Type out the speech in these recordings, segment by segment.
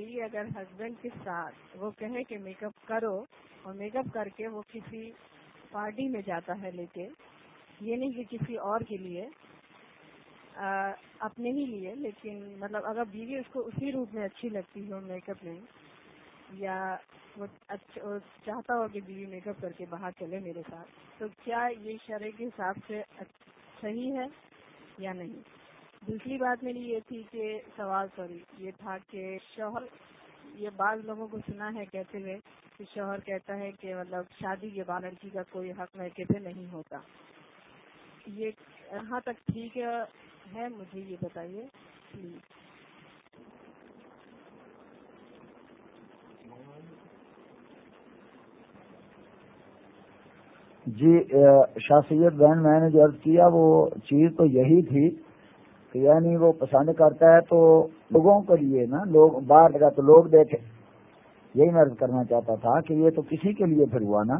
بیوی اگر ہسبینڈ کے ساتھ وہ کہے کہ میک اپ کرو اور میک اپ کر کے وہ کسی پارٹی میں جاتا ہے لے کے، یہ نہیں کہ کسی اور کے لیے اپنے ہی لیے، لیکن مطلب اگر بیوی اس کو اسی روپ میں اچھی لگتی ہو میک اپ میں، یا وہ چاہتا ہو کہ بیوی میک اپ کر کے باہر چلے میرے ساتھ، تو کیا یہ شرح کے حساب سے صحیح ہے یا نہیں؟ دوسری بات میری یہ تھی کہ سوال، سوری، یہ تھا کہ شوہر، یہ بعض لوگوں کو سنا ہے کہتے ہوئے کہ شوہر کہتا ہے کہ مطلب شادی کے بعد لڑکی کا کوئی حق میکے پہ نہیں ہوتا۔ یہ کہاں تک ٹھیک ہے، مجھے یہ بتائیے، پلیز۔ جی شاہ سید بہن، میں نے جو عرض کیا، وہ چیز تو یہی تھی یعنی وہ پسند کرتا ہے تو لوگوں کے لیے نا، لوگ باہر لگا تو لوگ دیکھے یہی میں کرنا چاہتا تھا کہ یہ تو کسی کے لیے پھر ہوا نا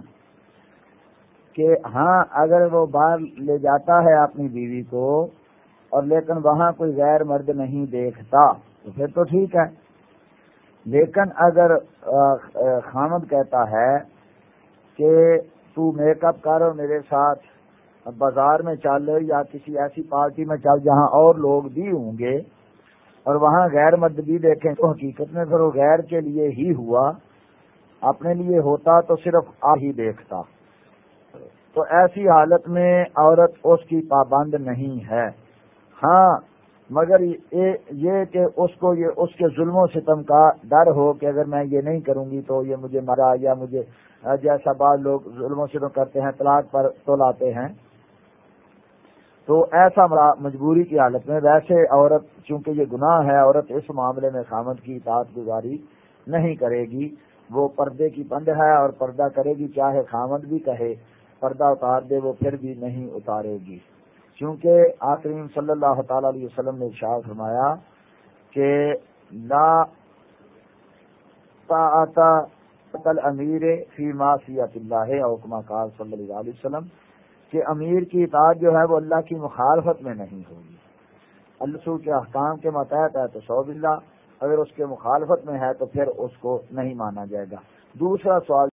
کہ ہاں اگر وہ باہر لے جاتا ہے اپنی بیوی کو اور لیکن وہاں کوئی غیر مرد نہیں دیکھتا، تو پھر تو ٹھیک ہے۔ لیکن اگر خامد کہتا ہے کہ تو میک اپ کر میرے ساتھ بازار میں چل یا کسی ایسی پارٹی میں چل جہاں اور لوگ بھی ہوں گے اور وہاں غیر مرد بھی دیکھیں تو حقیقت میں پھر وہ غیر کے لیے ہی ہوا۔ اپنے لیے ہوتا تو صرف آ ہی دیکھتا۔ تو ایسی حالت میں عورت اس کی پابند نہیں ہے۔ ہاں مگر یہ کہ اس کو یہ، اس کے ظلم و ستم کا ڈر ہو کہ اگر میں یہ نہیں کروں گی تو یہ مجھے مرا یا مجھے جیسا بعض لوگ ظلم و ستم کرتے ہیں، طلاق پر تو لاتے ہیں۔ تو ایسا مجبوری کی حالت میں ویسے عورت چونکہ یہ گناہ ہے، عورت اس معاملے میں خامد کی اطاعت گزاری نہیں کرے گی۔ وہ پردے کی بند ہے اور پردہ کرے گی، چاہے خامد بھی کہے، پردہ اتار دے، وہ پھر بھی نہیں اتارے گی۔ کیونکہ آکریم صلی اللہ تعالی علیہ وسلم نے ارشاد فرمایا کہ لا قتل امیر فی معصیت اللہ اوکما کال صلی اللہ علیہ وسلم کہ امیر کی اطاعت جو ہے وہ اللہ کی مخالفت میں نہیں ہوگی۔ السو کے احکام کے متحد ہے تو سعود اللہ اگر اس کے مخالفت میں ہے تو پھر اس کو نہیں مانا جائے گا۔ دوسرا سوال